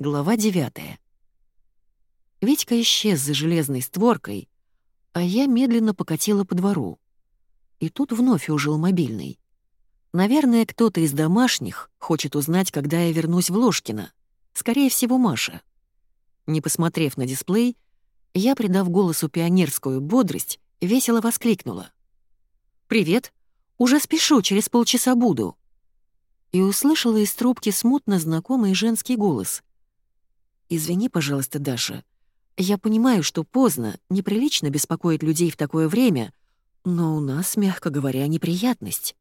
Глава 9 Витька исчез за железной створкой, а я медленно покатила по двору. И тут вновь ужил мобильный. Наверное, кто-то из домашних хочет узнать, когда я вернусь в Ложкино. Скорее всего, Маша. Не посмотрев на дисплей, я, придав голосу пионерскую бодрость, весело воскликнула. «Привет! Уже спешу, через полчаса буду!» И услышала из трубки смутно знакомый женский голос. «Извини, пожалуйста, Даша. Я понимаю, что поздно, неприлично беспокоить людей в такое время, но у нас, мягко говоря, неприятность».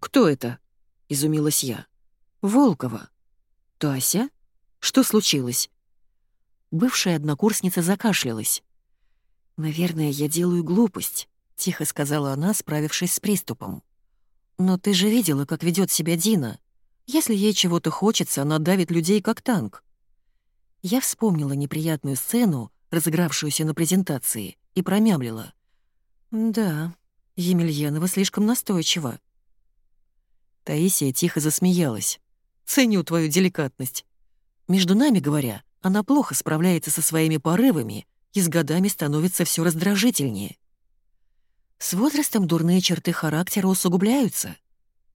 «Кто это?» — изумилась я. «Волкова». «Тася? Что случилось?» Бывшая однокурсница закашлялась. «Наверное, я делаю глупость», — тихо сказала она, справившись с приступом. «Но ты же видела, как ведет себя Дина. Если ей чего-то хочется, она давит людей как танк». Я вспомнила неприятную сцену, разыгравшуюся на презентации, и промямлила. «Да, Емельянова слишком настойчива». Таисия тихо засмеялась. «Ценю твою деликатность. Между нами говоря, она плохо справляется со своими порывами и с годами становится все раздражительнее. С возрастом дурные черты характера усугубляются.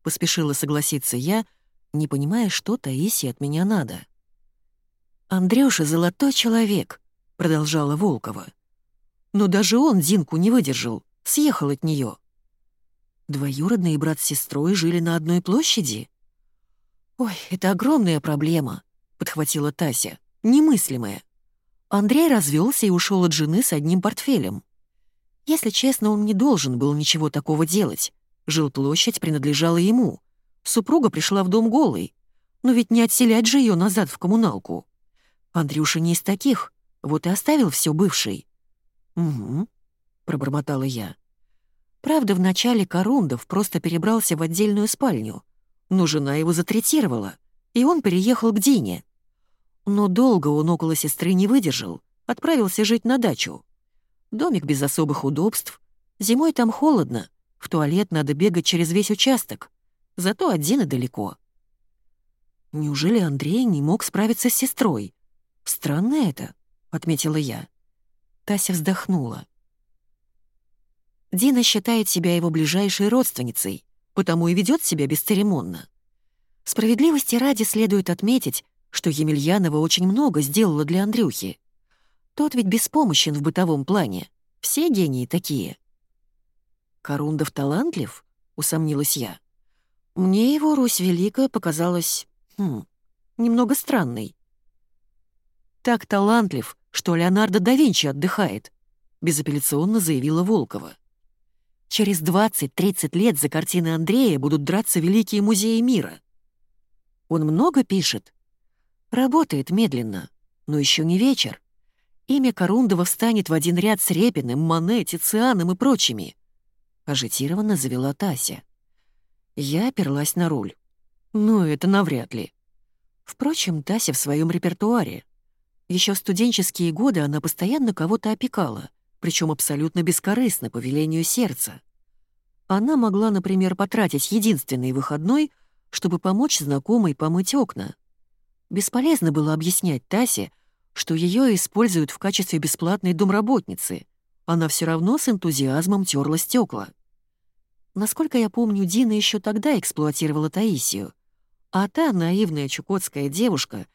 Поспешила согласиться я, не понимая, что Таисии от меня надо. «Андрюша — золотой человек», — продолжала Волкова. «Но даже он Динку не выдержал, съехал от нее. Двоюродный брат с сестрой жили на одной площади?» «Ой, это огромная проблема», — подхватила Тася немыслимое. Андрей развелся и ушел от жены с одним портфелем. Если честно, он не должен был ничего такого делать. Жилплощадь принадлежала ему. Супруга пришла в дом голой. Но ведь не отселять же ее назад в коммуналку. Андрюша не из таких, вот и оставил все бывший. «Угу», — пробормотала я. Правда, вначале Корундов просто перебрался в отдельную спальню, но жена его затретировала, и он переехал к Дине. Но долго он около сестры не выдержал, отправился жить на дачу. Домик без особых удобств. Зимой там холодно, в туалет надо бегать через весь участок. Зато один и далеко. Неужели Андрей не мог справиться с сестрой? Странно это, — отметила я. Тася вздохнула. Дина считает себя его ближайшей родственницей, потому и ведет себя бесцеремонно. Справедливости ради следует отметить, что Емельянова очень много сделала для Андрюхи. Тот ведь беспомощен в бытовом плане. Все гении такие. «Корундов талантлив?» — усомнилась я. Мне его Русь Великая показалась... Хм, немного странной. «Так талантлив, что Леонардо да Винчи отдыхает», — безапелляционно заявила Волкова. «Через 20-30 лет за картины Андрея будут драться великие музеи мира». «Он много пишет?» Работает медленно, но еще не вечер. Имя Корундова встанет в один ряд с Репиным, Мане, Тицианом и прочими. Ажитированно завела Тася. Я оперлась на руль. Ну, это навряд ли. Впрочем, Тася в своем репертуаре. Еще студенческие годы она постоянно кого-то опекала, причем абсолютно бескорыстно, по велению сердца. Она могла, например, потратить единственный выходной, чтобы помочь знакомой помыть окна — Бесполезно было объяснять Тасе, что ее используют в качестве бесплатной домработницы. Она все равно с энтузиазмом терла стекла. Насколько я помню, Дина еще тогда эксплуатировала Таисию, а та наивная чукотская девушка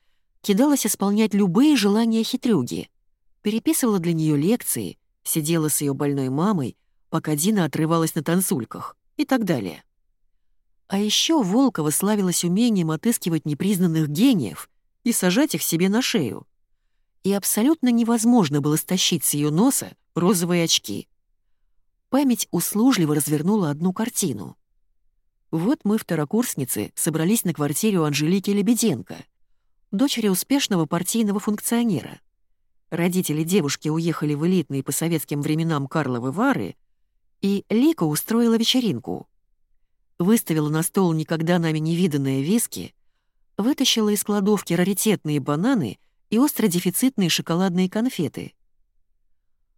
кидалась исполнять любые желания хитрюги, переписывала для нее лекции, сидела с ее больной мамой, пока Дина отрывалась на танцульках и так далее. А еще Волкова славилась умением отыскивать непризнанных гениев и сажать их себе на шею. И абсолютно невозможно было стащить с ее носа розовые очки. Память услужливо развернула одну картину. Вот мы, второкурсницы, собрались на квартире у Анжелики Лебеденко, дочери успешного партийного функционера. Родители девушки уехали в элитные по советским временам Карловы Вары, и Лика устроила вечеринку — выставила на стол никогда нами не виданные виски, вытащила из кладовки раритетные бананы и остро-дефицитные шоколадные конфеты.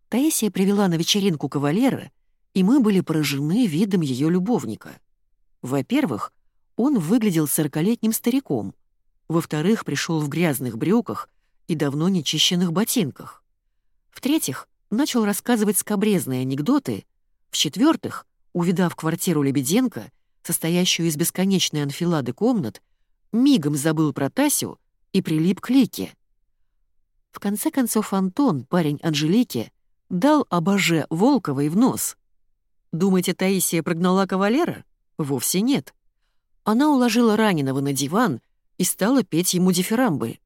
Таисия привела на вечеринку кавалера, и мы были поражены видом ее любовника. Во-первых, он выглядел сорокалетним стариком, Во-вторых, пришел в грязных брюках и давно нечищенных ботинках. В-третьих, начал рассказывать скобрезные анекдоты. В-четвертых, увидав квартиру Лебеденко, состоящую из бесконечной анфилады комнат, мигом забыл про Тасю и прилип к Лике. В конце концов Антон, парень Анжелики, дал обоже Волковой в нос. Думаете, Таисия прогнала кавалера? Вовсе нет. Она уложила раненого на диван и стала петь ему дифирамбы.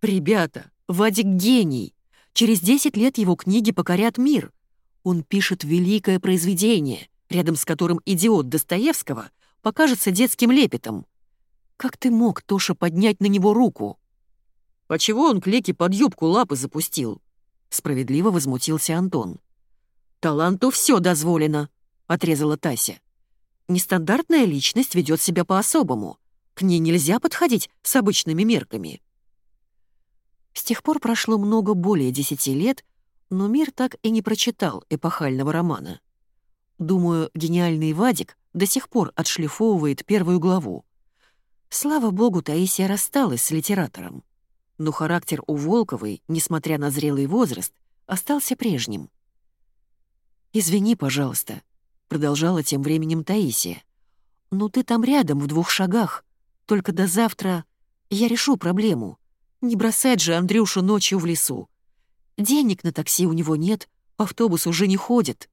«Ребята, Вадик гений! Через 10 лет его книги покорят мир. Он пишет великое произведение, рядом с которым идиот Достоевского покажется детским лепетом. Как ты мог, Тоша, поднять на него руку? Чего он клеки под юбку лапы запустил? Справедливо возмутился Антон. «Таланту все дозволено», — отрезала Тася. «Нестандартная личность ведет себя по-особому. К ней нельзя подходить с обычными мерками». С тех пор прошло много более десяти лет, но мир так и не прочитал эпохального романа. Думаю, гениальный Вадик до сих пор отшлифовывает первую главу. Слава богу, Таисия рассталась с литератором. Но характер у Волковой, несмотря на зрелый возраст, остался прежним. «Извини, пожалуйста», — продолжала тем временем Таисия. «Но ты там рядом, в двух шагах. Только до завтра я решу проблему. Не бросать же Андрюшу ночью в лесу. Денег на такси у него нет, автобус уже не ходит.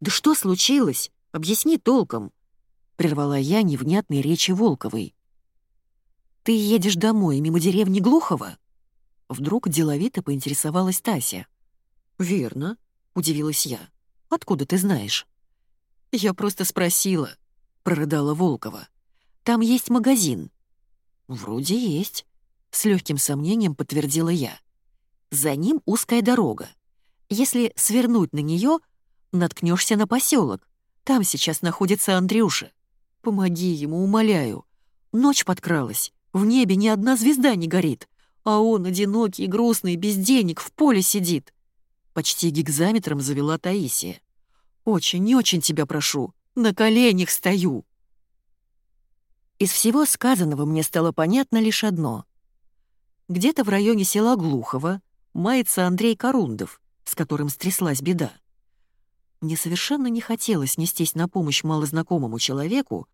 «Да что случилось? Объясни толком», — прервала я невнятной речи Волковой. «Ты едешь домой мимо деревни Глухова?» Вдруг деловито поинтересовалась Тася. «Верно», — удивилась я. «Откуда ты знаешь?» «Я просто спросила», — прорыдала Волкова. «Там есть магазин». «Вроде есть», с легким сомнением подтвердила я. За ним узкая дорога. Если свернуть на нее, наткнешься на поселок. Там сейчас находится Андрюша. Помоги ему, умоляю. Ночь подкралась, в небе ни одна звезда не горит, а он, одинокий, грустный, без денег, в поле сидит. Почти гигзаметром завела Таисия. «Очень-очень тебя прошу, на коленях стою». Из всего сказанного мне стало понятно лишь одно. Где-то в районе села Глухово мается Андрей Корундов, с которым стряслась беда. Мне совершенно не хотелось нестись на помощь малознакомому человеку,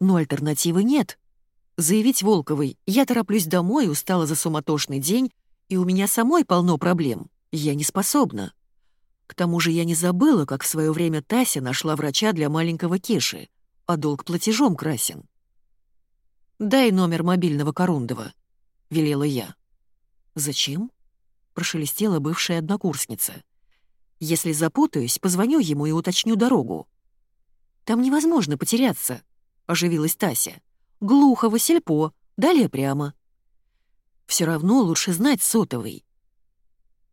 но альтернативы нет. Заявить Волковой «я тороплюсь домой, устала за суматошный день, и у меня самой полно проблем, я не способна». К тому же я не забыла, как в свое время Тася нашла врача для маленького Кеши, а долг платежом красен. «Дай номер мобильного Корундова», — велела я. «Зачем?» — прошелестела бывшая однокурсница. «Если запутаюсь, позвоню ему и уточню дорогу». «Там невозможно потеряться», — оживилась Тася. «Глухо, Васильпо, далее прямо». Все равно лучше знать сотовый».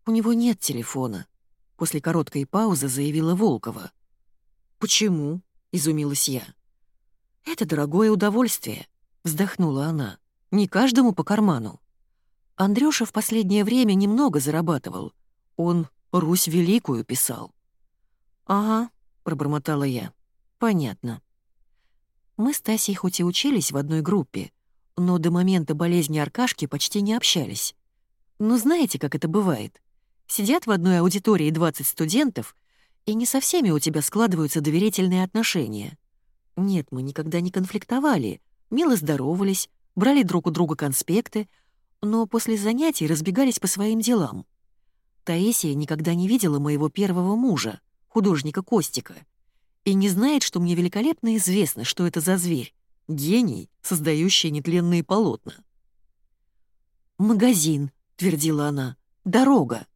«У него нет телефона», — после короткой паузы заявила Волкова. «Почему?» — изумилась я. «Это дорогое удовольствие», — вздохнула она. Не каждому по карману. Андрюша в последнее время немного зарабатывал. Он «Русь Великую» писал. «Ага», — пробормотала я. «Понятно». Мы с Тасей хоть и учились в одной группе, но до момента болезни Аркашки почти не общались. Но знаете, как это бывает? Сидят в одной аудитории 20 студентов, и не со всеми у тебя складываются доверительные отношения. Нет, мы никогда не конфликтовали, мило здоровались, брали друг у друга конспекты, но после занятий разбегались по своим делам. Таисия никогда не видела моего первого мужа, художника Костика, и не знает, что мне великолепно известно, что это за зверь, гений, создающий нетленные полотна. «Магазин», — твердила она, — «дорога».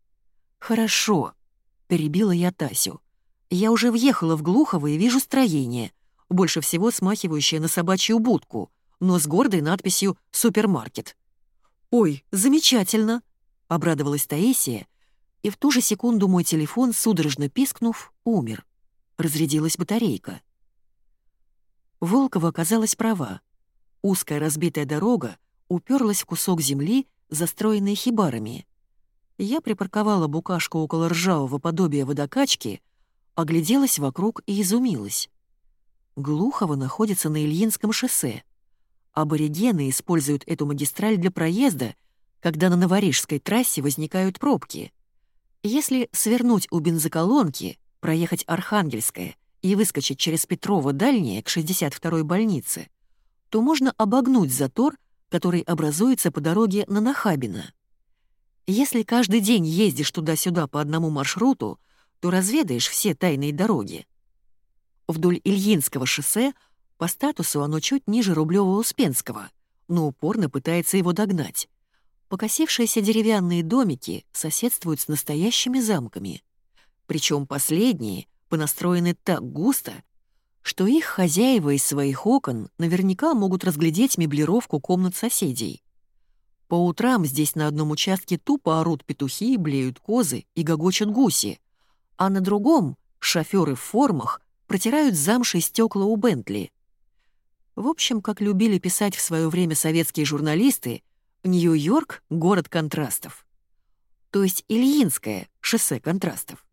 «Хорошо», — перебила я Тасю. «Я уже въехала в Глухово и вижу строение, больше всего смахивающее на собачью будку, но с гордой надписью «Супермаркет». «Ой, замечательно!» — обрадовалась Таисия, и в ту же секунду мой телефон, судорожно пискнув, умер. Разрядилась батарейка. Волкова оказалась права. Узкая разбитая дорога уперлась в кусок земли, застроенный хибарами. Я припарковала букашку около ржавого подобия водокачки, огляделась вокруг и изумилась. Глухово находится на Ильинском шоссе, Аборигены используют эту магистраль для проезда, когда на Новорижской трассе возникают пробки. Если свернуть у бензоколонки, проехать Архангельское и выскочить через Петрова дальнее к 62-й больнице, то можно обогнуть затор, который образуется по дороге на Нахабино. Если каждый день ездишь туда-сюда по одному маршруту, то разведаешь все тайные дороги. Вдоль Ильинского шоссе по статусу оно чуть ниже Рублёва-Успенского, но упорно пытается его догнать. Покосившиеся деревянные домики соседствуют с настоящими замками. Причем последние понастроены так густо, что их хозяева из своих окон наверняка могут разглядеть меблировку комнат соседей. По утрам здесь на одном участке тупо орут петухи, блеют козы и гогочут гуси, а на другом шофёры в формах протирают замшей стекла у Бентли. В общем, как любили писать в свое время советские журналисты, Нью-Йорк — город контрастов. То есть Ильинское — шоссе контрастов.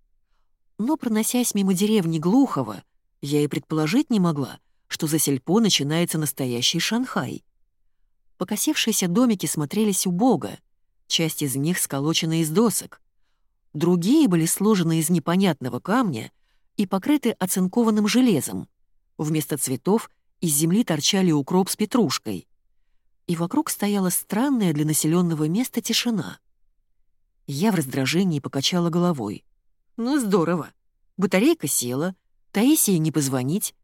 Но, проносясь мимо деревни Глухова, я и предположить не могла, что за сельпо начинается настоящий Шанхай. Покосившиеся домики смотрелись убого, часть из них сколочена из досок. Другие были сложены из непонятного камня и покрыты оцинкованным железом. Вместо цветов из земли торчали укроп с петрушкой. И вокруг стояла странная для населенного места тишина. Я в раздражении покачала головой. «Ну, здорово. Батарейка села, Таисии не позвонить.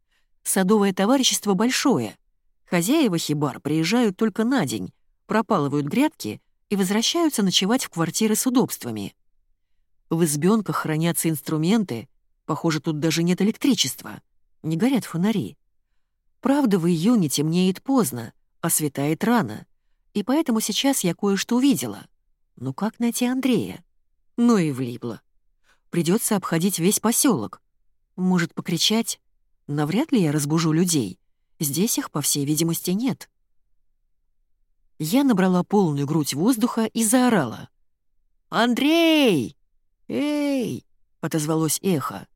Садовое товарищество большое. Хозяева хибар приезжают только на день, пропалывают грядки и возвращаются ночевать в квартиры с удобствами. В избенках хранятся инструменты, похоже, тут даже нет электричества, не горят фонари. Правда, в июне темнеет поздно, а светает рано, и поэтому сейчас я кое-что увидела. Ну как найти Андрея? Ну и влипло. Придется обходить весь поселок. Может, покричать? Навряд ли я разбужу людей. Здесь их, по всей видимости, нет. Я набрала полную грудь воздуха и заорала. «Андрей! Эй!» — отозвалось эхо.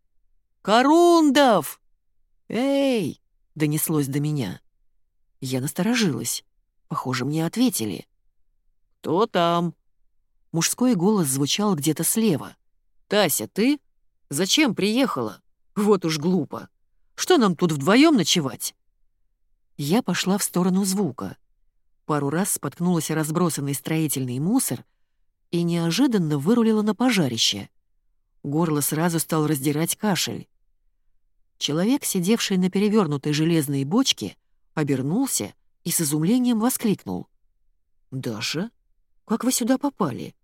«Корундов! Эй!» — донеслось до меня. Я насторожилась. Похоже, мне ответили. «Кто там?» Мужской голос звучал где-то слева. «Тася, ты? Зачем приехала? Вот уж глупо. Что нам тут вдвоем ночевать?» Я пошла в сторону звука. Пару раз споткнулась о разбросанный строительный мусор и неожиданно вырулила на пожарище. Горло сразу стал раздирать кашель. Человек, сидевший на перевернутой железной бочке, обернулся и с изумлением воскликнул. «Даша, как вы сюда попали?»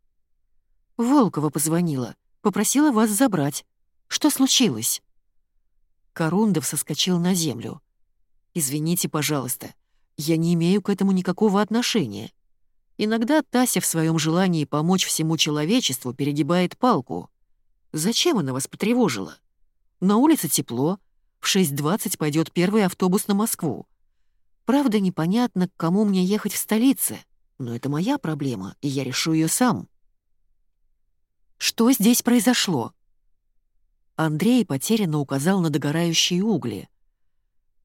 «Волкова позвонила, попросила вас забрать. Что случилось?» Корундов соскочил на землю. «Извините, пожалуйста, я не имею к этому никакого отношения. Иногда Тася в своем желании помочь всему человечеству перегибает палку. Зачем она вас потревожила? На улице тепло, в 6.20 пойдет первый автобус на Москву. Правда, непонятно, к кому мне ехать в столице, но это моя проблема, и я решу ее сам». «Что здесь произошло?» Андрей потерянно указал на догорающие угли.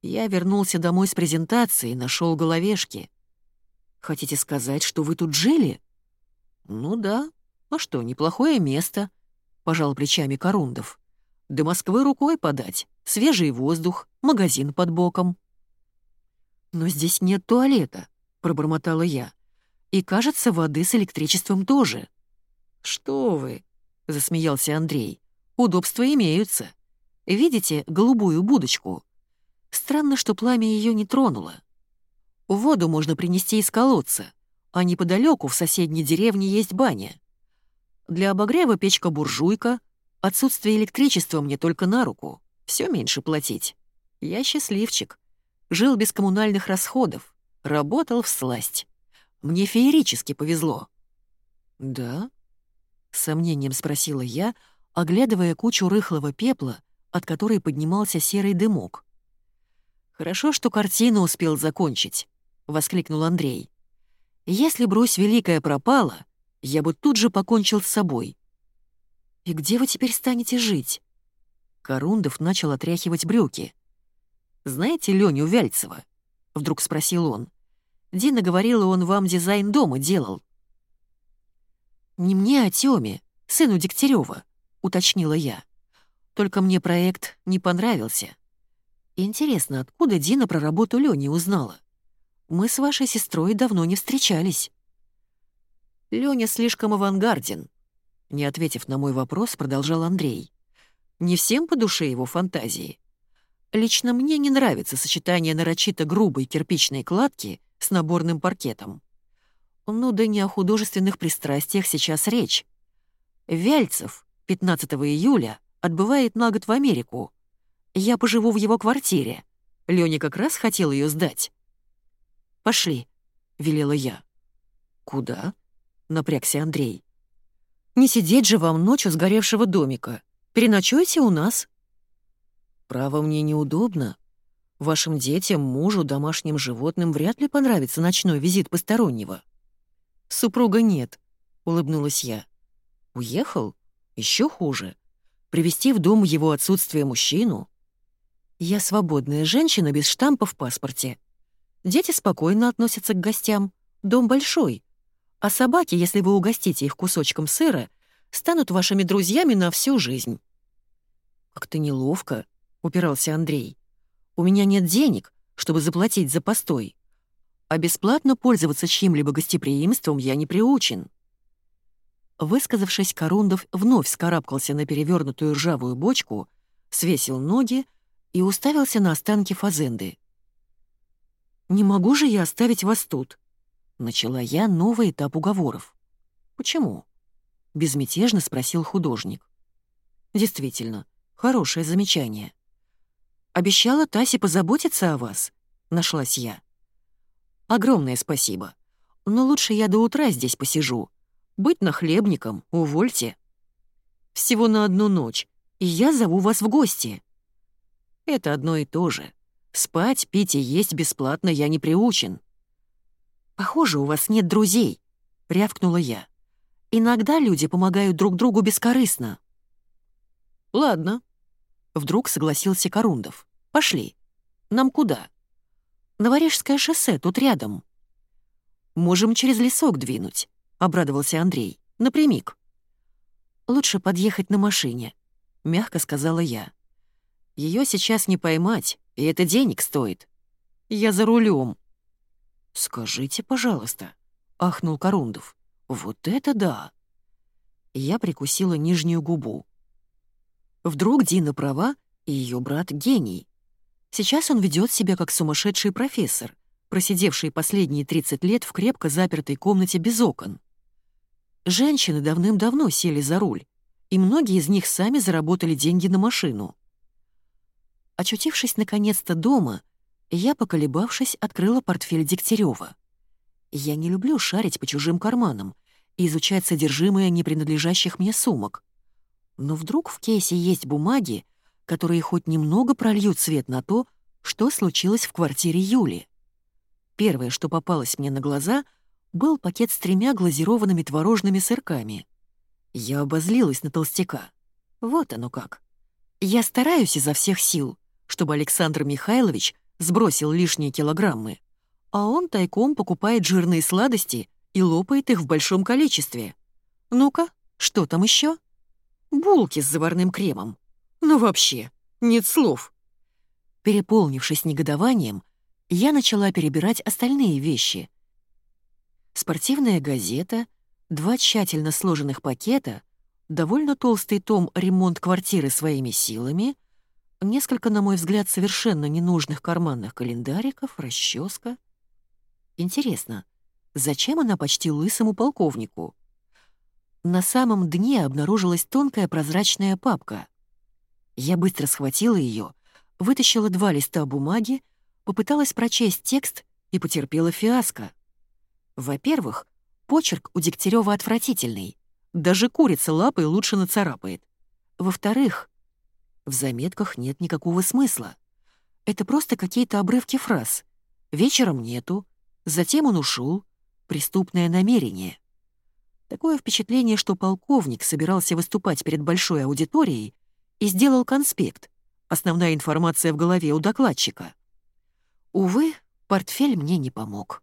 Я вернулся домой с презентацией, нашел головешки. Хотите сказать, что вы тут жили? Ну да. А что, неплохое место, пожал плечами Корундов. До Москвы рукой подать, свежий воздух, магазин под боком. Но здесь нет туалета, пробормотала я. И, кажется, воды с электричеством тоже. Что вы? засмеялся Андрей. Удобства имеются. Видите голубую будочку? Странно, что пламя ее не тронуло. Воду можно принести из колодца, а неподалеку в соседней деревне есть баня. Для обогрева печка-буржуйка, отсутствие электричества мне только на руку, все меньше платить. Я счастливчик. Жил без коммунальных расходов, работал в сласть. Мне феерически повезло. «Да?» — сомнением спросила я, оглядывая кучу рыхлого пепла, от которой поднимался серый дымок. «Хорошо, что картину успел закончить», — воскликнул Андрей. «Если бы Русь Великая пропала, я бы тут же покончил с собой». «И где вы теперь станете жить?» Корундов начал отряхивать брюки. «Знаете Леню Вяльцева?» — вдруг спросил он. Дина говорила, он вам дизайн дома делал». «Не мне, а Тёме, сыну Дегтярёва», — уточнила я. «Только мне проект не понравился. Интересно, откуда Дина про работу Лёни узнала? Мы с вашей сестрой давно не встречались». «Лёня слишком авангарден», — не ответив на мой вопрос, продолжал Андрей. «Не всем по душе его фантазии. Лично мне не нравится сочетание нарочито грубой кирпичной кладки с наборным паркетом. Ну да не о художественных пристрастиях сейчас речь. Вяльцев 15 июля отбывает на год в Америку. Я поживу в его квартире. Лёня как раз хотел ее сдать. «Пошли», — велела я. «Куда?» — напрягся Андрей. «Не сидеть же вам ночью сгоревшего домика. Переночуйте у нас». «Право мне неудобно. Вашим детям, мужу, домашним животным вряд ли понравится ночной визит постороннего». «Супруга нет», — улыбнулась я. «Уехал? Еще хуже. Привести в дом его отсутствие мужчину?» «Я свободная женщина без штампа в паспорте. Дети спокойно относятся к гостям. Дом большой. А собаки, если вы угостите их кусочком сыра, станут вашими друзьями на всю жизнь». «Как-то неловко», — упирался Андрей. «У меня нет денег, чтобы заплатить за постой а бесплатно пользоваться чьим-либо гостеприимством я не приучен. Высказавшись, Корундов вновь скарабкался на перевернутую ржавую бочку, свесил ноги и уставился на останки фазенды. «Не могу же я оставить вас тут», — начала я новый этап уговоров. «Почему?» — безмятежно спросил художник. «Действительно, хорошее замечание. Обещала Тасе позаботиться о вас», — нашлась я. Огромное спасибо. Но лучше я до утра здесь посижу. Быть нахлебником, увольте. Всего на одну ночь, и я зову вас в гости. Это одно и то же. Спать, пить и есть бесплатно я не приучен. Похоже, у вас нет друзей, — рявкнула я. Иногда люди помогают друг другу бескорыстно. Ладно. Вдруг согласился Корундов. Пошли. Нам куда? Новорижское шоссе тут рядом». «Можем через лесок двинуть», — обрадовался Андрей. «Напрямик». «Лучше подъехать на машине», — мягко сказала я. Ее сейчас не поймать, и это денег стоит. Я за рулем. «Скажите, пожалуйста», — ахнул Корундов. «Вот это да!» Я прикусила нижнюю губу. Вдруг Дина права, и ее брат — гений. Сейчас он ведет себя как сумасшедший профессор, просидевший последние 30 лет в крепко запертой комнате без окон. Женщины давным-давно сели за руль, и многие из них сами заработали деньги на машину. Очутившись наконец-то дома, я, поколебавшись, открыла портфель Дегтярева. Я не люблю шарить по чужим карманам и изучать содержимое непринадлежащих мне сумок. Но вдруг в кейсе есть бумаги, которые хоть немного прольют свет на то, что случилось в квартире Юли. Первое, что попалось мне на глаза, был пакет с тремя глазированными творожными сырками. Я обозлилась на толстяка. Вот оно как. Я стараюсь изо всех сил, чтобы Александр Михайлович сбросил лишние килограммы, а он тайком покупает жирные сладости и лопает их в большом количестве. Ну-ка, что там еще? Булки с заварным кремом. Ну вообще, нет слов. Переполнившись негодованием, я начала перебирать остальные вещи. Спортивная газета, два тщательно сложенных пакета, довольно толстый том «Ремонт квартиры своими силами», несколько, на мой взгляд, совершенно ненужных карманных календариков, расческа. Интересно, зачем она почти лысому полковнику? На самом дне обнаружилась тонкая прозрачная папка — я быстро схватила ее, вытащила два листа бумаги, попыталась прочесть текст и потерпела фиаско. Во-первых, почерк у Дегтярева отвратительный. Даже курица лапой лучше нацарапает. Во-вторых, в заметках нет никакого смысла. Это просто какие-то обрывки фраз. Вечером нету, затем он ушел, преступное намерение. Такое впечатление, что полковник собирался выступать перед большой аудиторией и сделал конспект. Основная информация в голове у докладчика. Увы, портфель мне не помог.